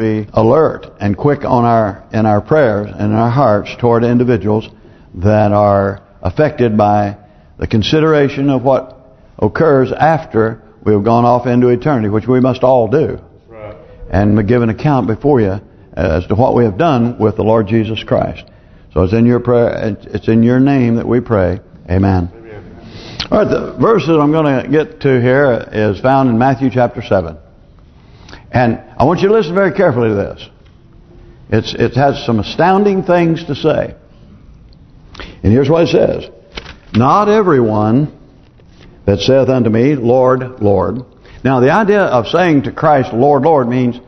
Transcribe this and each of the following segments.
be alert and quick on our in our prayers and in our hearts toward individuals that are affected by the consideration of what occurs after we have gone off into eternity, which we must all do. Right. And give an account before you as to what we have done with the Lord Jesus Christ. So it's in your prayer. It's in your name that we pray. Amen. Amen. All right, the verses I'm going to get to here is found in Matthew chapter 7. And I want you to listen very carefully to this. It's It has some astounding things to say. And here's what it says. Not everyone that saith unto me, Lord, Lord. Now the idea of saying to Christ, Lord, Lord means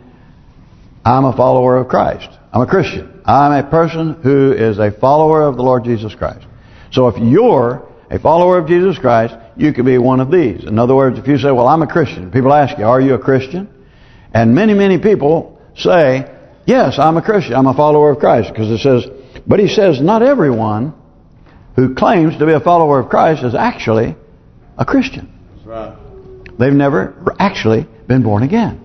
I'm a follower of Christ. I'm a Christian. I'm a person who is a follower of the Lord Jesus Christ. So if you're a follower of Jesus Christ, you could be one of these. In other words, if you say, well, I'm a Christian, people ask you, are you a Christian? And many, many people say, yes, I'm a Christian. I'm a follower of Christ. Because it says, but he says, not everyone who claims to be a follower of Christ is actually a Christian. That's right. They've never actually been born again.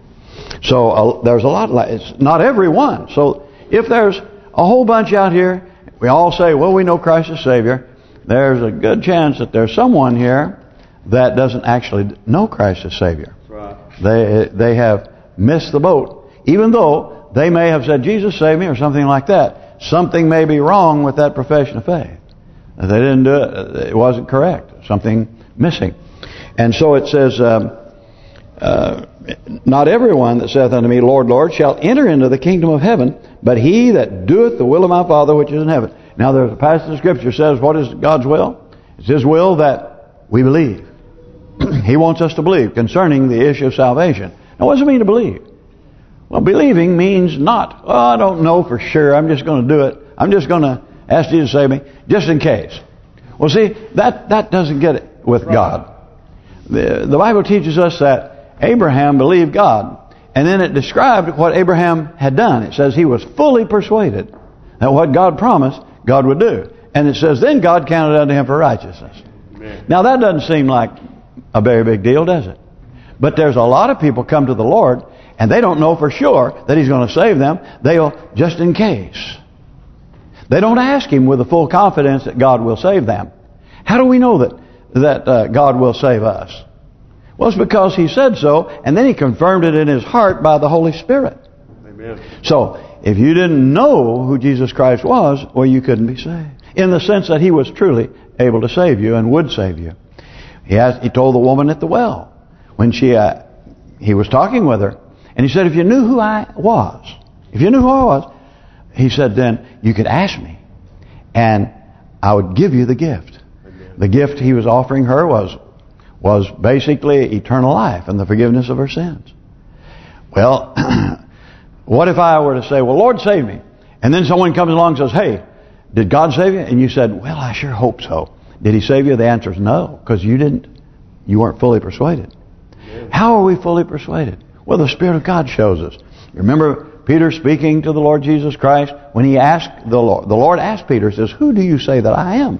So uh, there's a lot like it's not everyone. So if there's a whole bunch out here, we all say, well, we know Christ is Savior. There's a good chance that there's someone here that doesn't actually know Christ as Savior. That's right. They they have missed the boat, even though they may have said Jesus saved me or something like that. Something may be wrong with that profession of faith. They didn't do it. It wasn't correct. Something missing. And so it says, um, uh, Not everyone that saith unto me, Lord, Lord, shall enter into the kingdom of heaven, but he that doeth the will of my Father which is in heaven. Now there's a passage of Scripture says, what is God's will? It's His will that we believe. he wants us to believe concerning the issue of salvation. Now what does it mean to believe? Well, believing means not, oh, I don't know for sure, I'm just going to do it. I'm just going to ask you to save me, just in case. Well, see, that that doesn't get it with Right. God. The, the Bible teaches us that Abraham believed God. And then it described what Abraham had done. It says he was fully persuaded that what God promised, God would do. And it says, then God counted unto him for righteousness. Amen. Now that doesn't seem like a very big deal, does it? But there's a lot of people come to the Lord and they don't know for sure that He's going to save them. They'll, just in case. They don't ask Him with the full confidence that God will save them. How do we know that that uh, God will save us? Well, it's because He said so, and then He confirmed it in His heart by the Holy Spirit. Amen. So, if you didn't know who Jesus Christ was, well, you couldn't be saved. In the sense that He was truly able to save you and would save you. He has, He told the woman at the well when she uh, He was talking with her, and He said, "If you knew who I was, if you knew who I was," He said, "then you could ask me, and I would give you the gift." The gift He was offering her was was basically eternal life and the forgiveness of her sins. Well, what if I were to say, well, Lord, save me. And then someone comes along and says, hey, did God save you? And you said, well, I sure hope so. Did He save you? The answer is no, because you didn't, you weren't fully persuaded. How are we fully persuaded? Well, the Spirit of God shows us. Remember Peter speaking to the Lord Jesus Christ when he asked the Lord. The Lord asked Peter, says, who do you say that I am?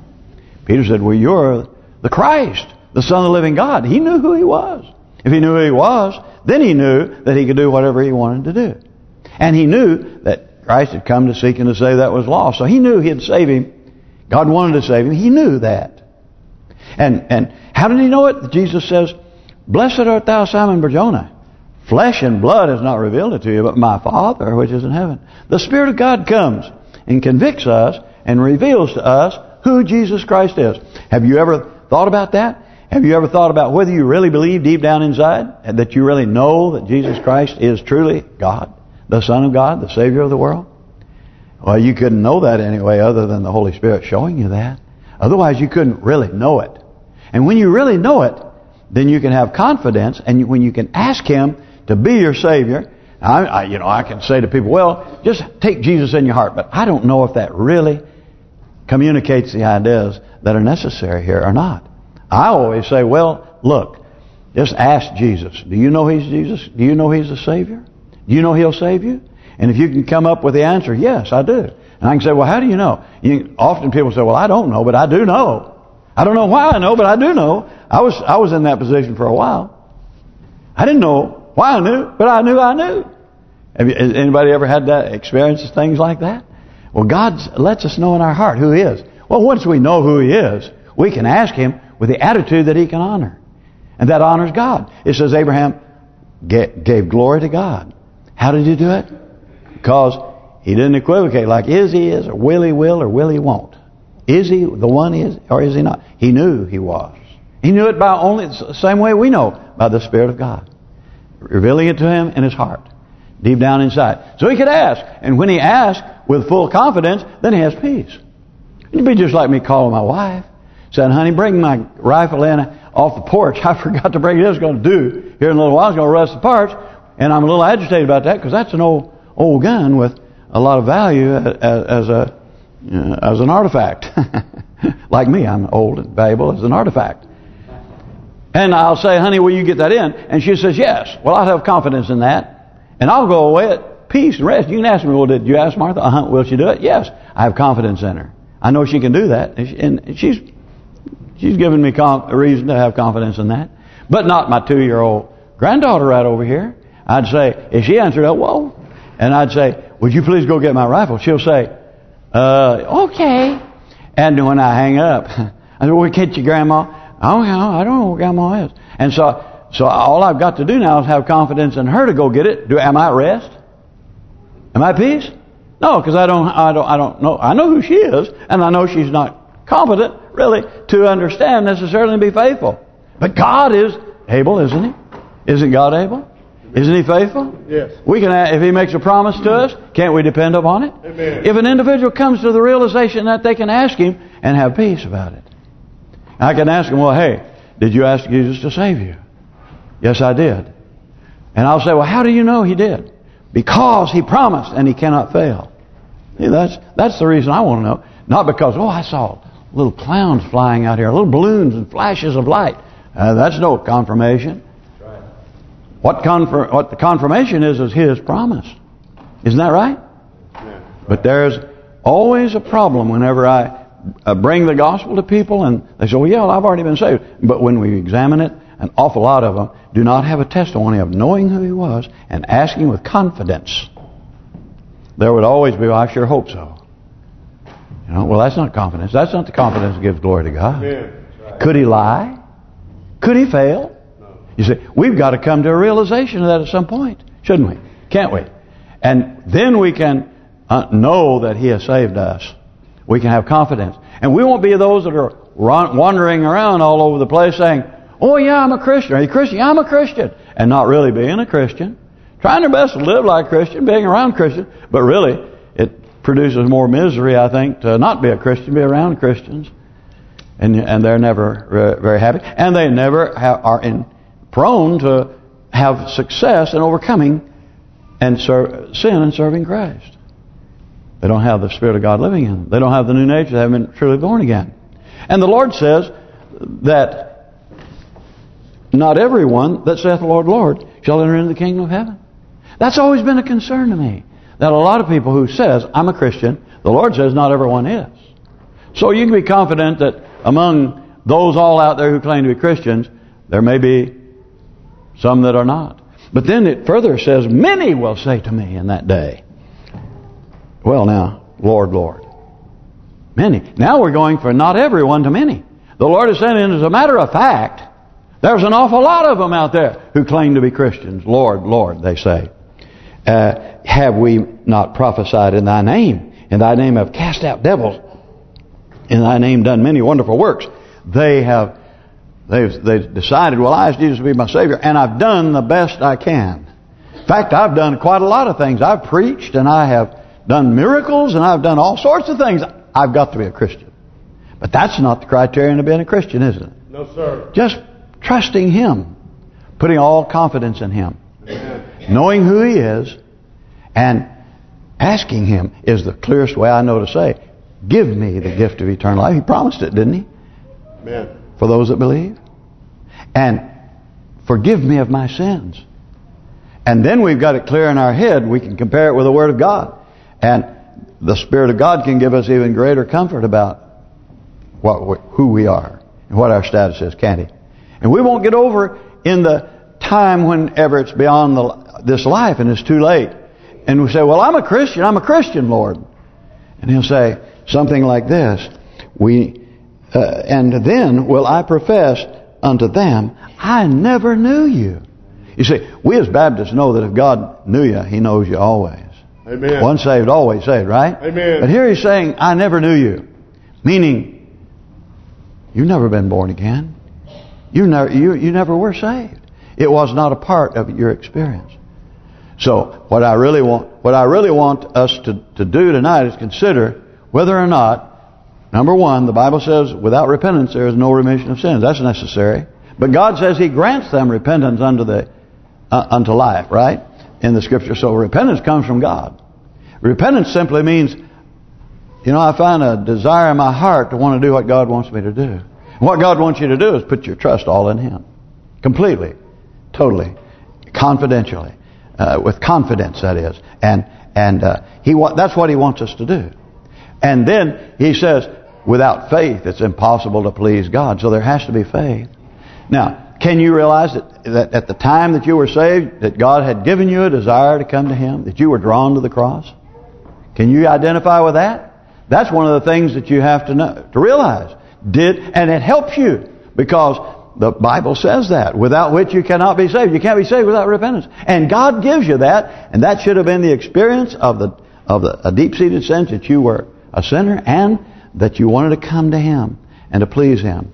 Peter said, well, you're the Christ, the Son of the living God. He knew who he was. If he knew who he was, then he knew that he could do whatever he wanted to do. And he knew that Christ had come to seek and to save that was lost. So he knew he'd save him. God wanted to save him. He knew that. And and how did he know it? Jesus says, Blessed art thou, Simon Barjona. Flesh and blood has not revealed it to you, but my Father which is in heaven. The Spirit of God comes and convicts us and reveals to us who Jesus Christ is. Have you ever thought about that? Have you ever thought about whether you really believe deep down inside that you really know that Jesus Christ is truly God, the Son of God, the Savior of the world? Well, you couldn't know that anyway other than the Holy Spirit showing you that. Otherwise, you couldn't really know it. And when you really know it, then you can have confidence, and when you can ask Him to be your Savior, I, I, you know, I can say to people, well, just take Jesus in your heart, but I don't know if that really communicates the ideas that are necessary here or not. I always say, well, look, just ask Jesus. Do you know He's Jesus? Do you know He's the Savior? Do you know He'll save you? And if you can come up with the answer, yes, I do. And I can say, well, how do you know? You, often people say, well, I don't know, but I do know. I don't know why I know, but I do know. I was I was in that position for a while. I didn't know why I knew, but I knew I knew. Have you, anybody ever had that experience things like that? Well, God lets us know in our heart who He is. Well, once we know who He is, we can ask Him with the attitude that He can honor. And that honors God. It says Abraham gave glory to God. How did he do it? Because he didn't equivocate like is he is or will he will or will he won't. Is he the one is or is he not? He knew he was. He knew it by only the same way we know, by the Spirit of God. Revealing it to him in his heart. Deep down inside. So he could ask. And when he asked with full confidence, then he has peace. It'd be just like me calling my wife. Saying, honey, bring my rifle in off the porch. I forgot to bring it. It's going to do here in a little while. It's going to rust the parts. And I'm a little agitated about that because that's an old old gun with a lot of value as, as a uh, as an artifact. like me, I'm old and valuable as an artifact. And I'll say, honey, will you get that in? And she says, yes. Well, I'll have confidence in that. And I'll go away at peace and rest. You can ask me, well, did you ask Martha? Uh -huh. Will she do it? Yes. I have confidence in her. I know she can do that. And she's she's given me a reason to have confidence in that. But not my two-year-old granddaughter right over here. I'd say, if she answered, oh, whoa. And I'd say, would you please go get my rifle? She'll say, uh, okay. And when I hang up, I said, well, catch your grandma. Oh, I don't know what grandma is. And so so all I've got to do now is have confidence in her to go get it. Do Am I at rest? Am I at peace? No, because I don't, I don't, I don't know. I know who she is, and I know she's not competent, really, to understand necessarily and be faithful. But God is able, isn't He? Isn't God able? Isn't He faithful? Yes. We can, if He makes a promise to us, can't we depend upon it? Amen. If an individual comes to the realization that they can ask Him and have peace about it, I can ask Him, well, hey, did you ask Jesus to save you? Yes, I did. And I'll say, well, how do you know He did? Because He promised and He cannot fail. See, that's that's the reason I want to know. Not because, oh, I saw little clowns flying out here, little balloons and flashes of light. Uh, that's no confirmation. What confirm what the confirmation is is His promise. Isn't that right? Yeah. But there's always a problem whenever I uh, bring the gospel to people and they say, well, yeah, well, I've already been saved. But when we examine it, an awful lot of them do not have a testimony of knowing who he was and asking with confidence. There would always be, well, I sure hope so. You know, well, that's not confidence. That's not the confidence that gives glory to God. Right. Could he lie? Could he fail? You see, we've got to come to a realization of that at some point, shouldn't we? Can't we? And then we can uh, know that he has saved us. We can have confidence. And we won't be those that are wandering around all over the place saying, Oh, yeah, I'm a Christian. Are you Christian? Yeah, I'm a Christian. And not really being a Christian. Trying their best to live like a Christian, being around Christian. But really, it produces more misery, I think, to not be a Christian, be around Christians. And and they're never very happy. And they never are in prone to have success in overcoming and serve, sin and serving Christ. They don't have the Spirit of God living in them. They don't have the new nature. They haven't been truly born again. And the Lord says that not everyone that saith Lord, Lord, shall enter into the kingdom of heaven. That's always been a concern to me. That a lot of people who says, I'm a Christian, the Lord says not everyone is. So you can be confident that among those all out there who claim to be Christians, there may be some that are not. But then it further says, many will say to me in that day, well now, Lord, Lord. Many. Now we're going for not everyone to many. The Lord is saying, as a matter of fact, there's an awful lot of them out there who claim to be Christians. Lord, Lord, they say. Uh, have we not prophesied in thy name? In thy name have cast out devils. In thy name done many wonderful works. They have they've they've decided, well, I ask Jesus to be my Savior, and I've done the best I can. In fact, I've done quite a lot of things. I've preached, and I have done miracles, and I've done all sorts of things. I've got to be a Christian. But that's not the criterion of being a Christian, is it? No, sir. Just trusting Him, putting all confidence in Him, Amen. knowing who He is, and asking Him is the clearest way I know to say, give me the gift of eternal life. He promised it, didn't He? Amen. For those that believe. And forgive me of my sins. And then we've got it clear in our head. We can compare it with the Word of God. And the Spirit of God can give us even greater comfort about what who we are and what our status is, can't He? And we won't get over in the time whenever it's beyond the, this life and it's too late. And we say, well, I'm a Christian. I'm a Christian, Lord. And he'll say something like this. We, uh, And then will I profess unto them, I never knew you. You see, we as Baptists know that if God knew you, He knows you always. Amen. Once saved, always saved, right? Amen. But here He's saying, I never knew you. Meaning, you've never been born again. You never, you, you never were saved. It was not a part of your experience. So what I really want what I really want us to, to do tonight is consider whether or not, number one, the Bible says without repentance there is no remission of sins. That's necessary. But God says He grants them repentance unto the uh, unto life, right? In the Scripture. So repentance comes from God. Repentance simply means, you know, I find a desire in my heart to want to do what God wants me to do. And what God wants you to do is put your trust all in Him. Completely. Totally. Confidentially uh, with confidence, that is. And and uh, he that's what he wants us to do. And then he says, without faith, it's impossible to please God. So there has to be faith. Now, can you realize that, that at the time that you were saved, that God had given you a desire to come to Him, that you were drawn to the cross? Can you identify with that? That's one of the things that you have to know, to realize. Did and it helps you because the Bible says that, without which you cannot be saved. You can't be saved without repentance. And God gives you that, and that should have been the experience of the of the a deep-seated sense that you were a sinner and that you wanted to come to Him and to please Him.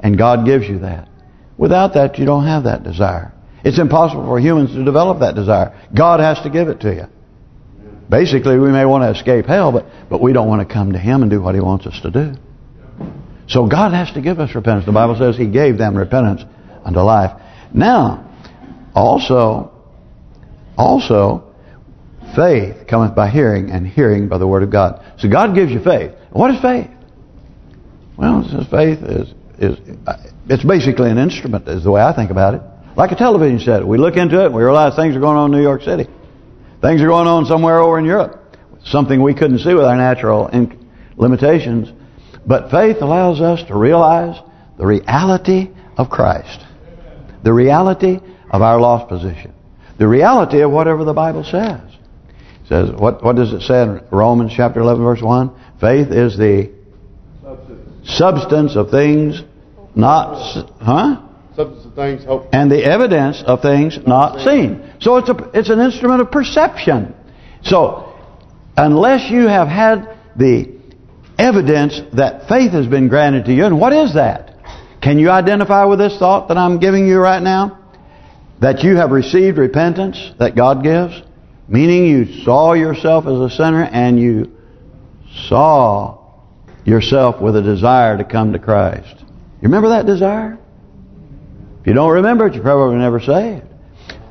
And God gives you that. Without that, you don't have that desire. It's impossible for humans to develop that desire. God has to give it to you. Basically, we may want to escape hell, but but we don't want to come to Him and do what He wants us to do. So God has to give us repentance. The Bible says He gave them repentance unto life. Now, also, also, faith cometh by hearing, and hearing by the Word of God. So God gives you faith. What is faith? Well, faith is is uh, it's basically an instrument, is the way I think about it. Like a television set. We look into it and we realize things are going on in New York City. Things are going on somewhere over in Europe. Something we couldn't see with our natural limitations. But faith allows us to realize the reality of Christ. The reality of our lost position. The reality of whatever the Bible says. What what does it say in Romans chapter 11 verse 1? Faith is the substance, substance of things not huh? Substance of things hoped. And the evidence of things not seen. So it's a it's an instrument of perception. So unless you have had the evidence that faith has been granted to you. And what is that? Can you identify with this thought that I'm giving you right now? That you have received repentance that God gives? Meaning you saw yourself as a sinner and you saw yourself with a desire to come to Christ. You remember that desire? If you don't remember it, you're probably never saved.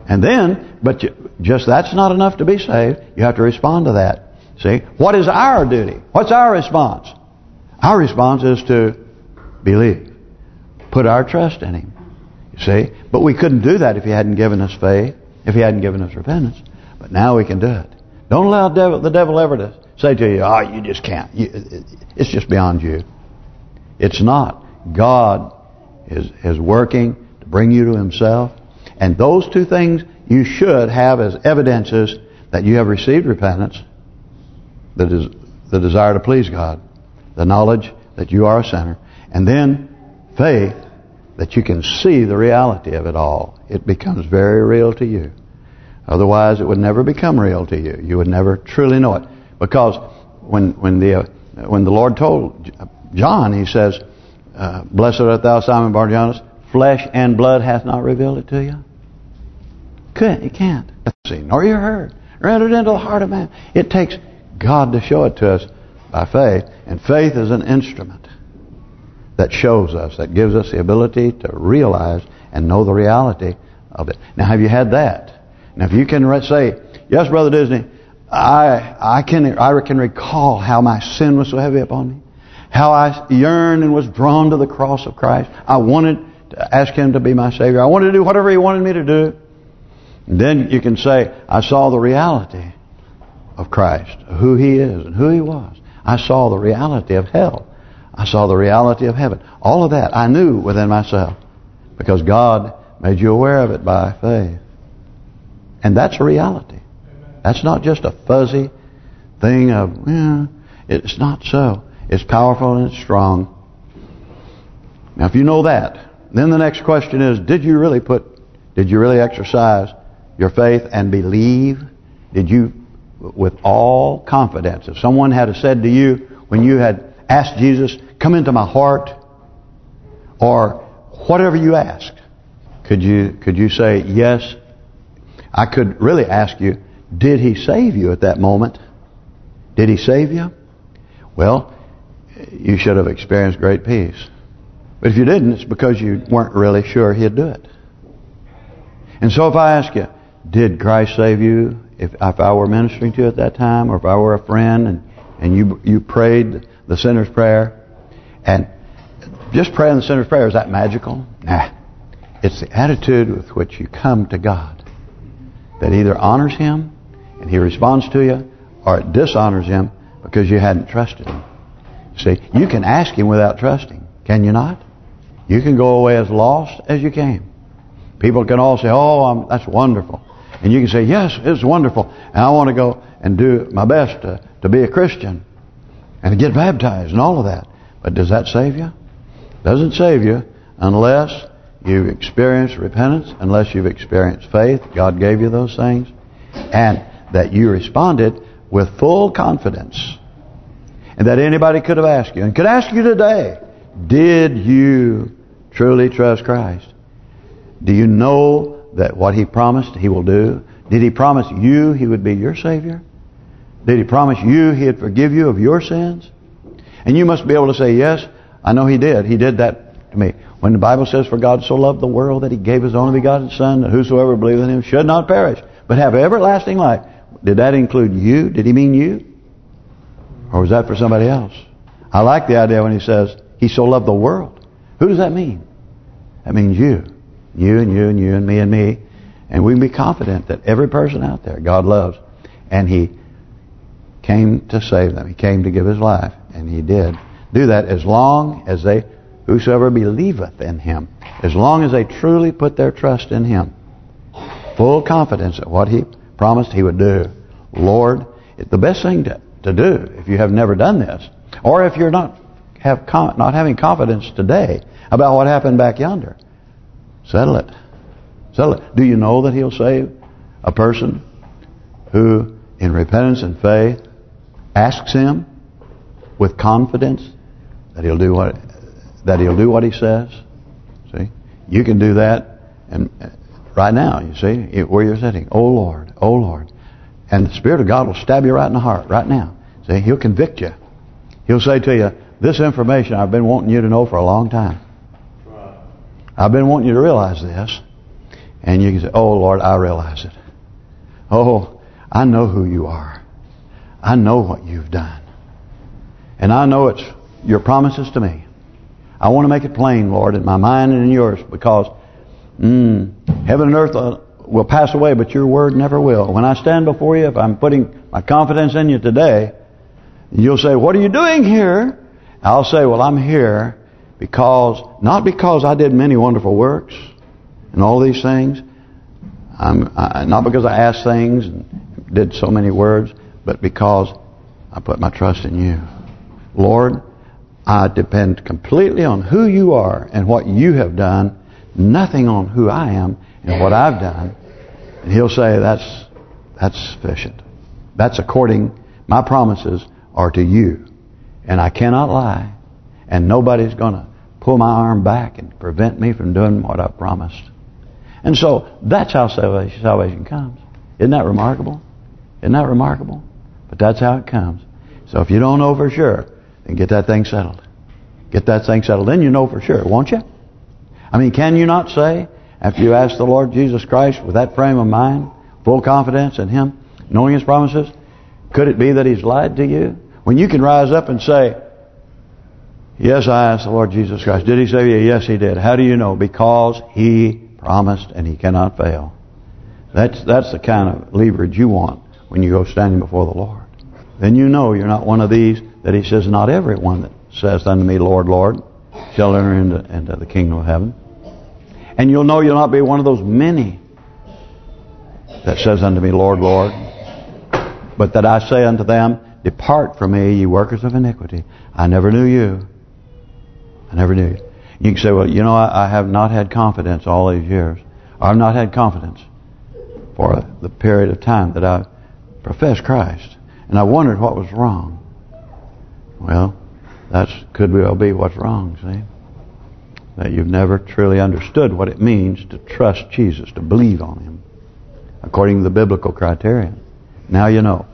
And then, but you, just that's not enough to be saved. You have to respond to that. See, what is our duty? What's our response? Our response is to believe. Put our trust in Him. You see? But we couldn't do that if He hadn't given us faith, if He hadn't given us repentance. But now we can do it. Don't allow devil, the devil ever to say to you, oh, you just can't. You, it's just beyond you. It's not. God is, is working to bring you to Himself. And those two things you should have as evidences that you have received repentance the, des the desire to please God, the knowledge that you are a sinner, and then faith that you can see the reality of it all. It becomes very real to you. Otherwise, it would never become real to you. You would never truly know it. Because when when the uh, when the Lord told John, He says, uh, "Blessed art thou, Simon Barjonas. Flesh and blood hath not revealed it to you." Could it can't see nor you heard, or entered into the heart of man. It takes God to show it to us by faith. And faith is an instrument that shows us, that gives us the ability to realize and know the reality of it. Now, have you had that? Now, if you can say, yes, Brother Disney, I I can I can recall how my sin was so heavy upon me, how I yearned and was drawn to the cross of Christ. I wanted to ask Him to be my Savior. I wanted to do whatever He wanted me to do. And then you can say, I saw the reality of Christ, who He is and who He was. I saw the reality of hell. I saw the reality of heaven. All of that I knew within myself because God made you aware of it by faith. And that's a reality. That's not just a fuzzy thing of, yeah, it's not so. It's powerful and it's strong. Now, if you know that, then the next question is, did you really put, did you really exercise your faith and believe? Did you, with all confidence, if someone had said to you when you had asked Jesus, come into my heart, or whatever you asked, could you could you say, yes, I could really ask you, did he save you at that moment? Did he save you? Well, you should have experienced great peace. But if you didn't, it's because you weren't really sure he'd do it. And so if I ask you, did Christ save you if, if I were ministering to you at that time, or if I were a friend and, and you you prayed the sinner's prayer, and just praying the sinner's prayer, is that magical? Nah. It's the attitude with which you come to God that either honors Him and He responds to you, or it dishonors Him because you hadn't trusted Him. See, you can ask Him without trusting, can you not? You can go away as lost as you came. People can all say, oh, I'm, that's wonderful. And you can say, yes, it's wonderful. And I want to go and do my best to, to be a Christian and to get baptized and all of that. But does that save you? Doesn't save you unless you've experienced repentance, unless you've experienced faith. God gave you those things. And that you responded with full confidence. And that anybody could have asked you, and could ask you today, did you truly trust Christ? Do you know that what He promised He will do? Did He promise you He would be your Savior? Did He promise you He'd forgive you of your sins? And you must be able to say, yes, I know He did. He did that to me. When the Bible says, for God so loved the world that He gave His only begotten Son, that whosoever believes in Him should not perish, but have everlasting life. Did that include you? Did He mean you? Or was that for somebody else? I like the idea when He says, He so loved the world. Who does that mean? That means you. You and you and you and me and me. And we can be confident that every person out there God loves. And He came to save them. He came to give His life. And He did do that as long as they, whosoever believeth in Him, as long as they truly put their trust in Him. Full confidence that what He promised He would do. Lord, the best thing to, to do if you have never done this, or if you're not have not having confidence today about what happened back yonder, settle it. Settle it. Do you know that He'll save a person who, in repentance and faith, asks Him with confidence that He'll do what that He'll do what He says? See, you can do that, and uh, right now, you see, where you're sitting. Oh Lord, oh Lord, and the Spirit of God will stab you right in the heart right now. See, He'll convict you. He'll say to you, "This information I've been wanting you to know for a long time. I've been wanting you to realize this." And you can say, "Oh Lord, I realize it. Oh, I know who you are. I know what you've done. And I know it's your promises to me. I want to make it plain, Lord, in my mind and in yours, because mm, heaven and earth uh, will pass away, but your word never will. When I stand before you, if I'm putting my confidence in you today, you'll say, what are you doing here? I'll say, well, I'm here because, not because I did many wonderful works and all these things, I'm I, not because I asked things and did so many words, but because I put my trust in you. Lord, I depend completely on who you are and what you have done, nothing on who I am and what I've done. And he'll say, that's that's sufficient. That's according, my promises are to you. And I cannot lie. And nobody's going to pull my arm back and prevent me from doing what I've promised. And so, that's how salvation, salvation comes. Isn't that remarkable? Isn't that remarkable? But that's how it comes. So if you don't know for sure, then get that thing settled. Get that thing settled. Then you know for sure, won't you? I mean, can you not say, after you ask the Lord Jesus Christ with that frame of mind, full confidence in Him, knowing His promises, could it be that He's lied to you? When you can rise up and say, Yes, I asked the Lord Jesus Christ. Did He save you? Yes, He did. How do you know? Because He promised and He cannot fail. That's that's the kind of leverage you want when you go standing before the Lord. Then you know you're not one of these that He says, not everyone that says unto me, Lord, Lord, shall enter into, into the kingdom of heaven. And you'll know you'll not be one of those many that says unto me, Lord, Lord. But that I say unto them, Depart from me, ye workers of iniquity. I never knew you. I never knew you. You can say, well, you know, I, I have not had confidence all these years. I've not had confidence for the period of time that I professed Christ. And I wondered what was wrong. Well, that could well be what's wrong, see? That you've never truly understood what it means to trust Jesus, to believe on Him, according to the biblical criterion. Now you know.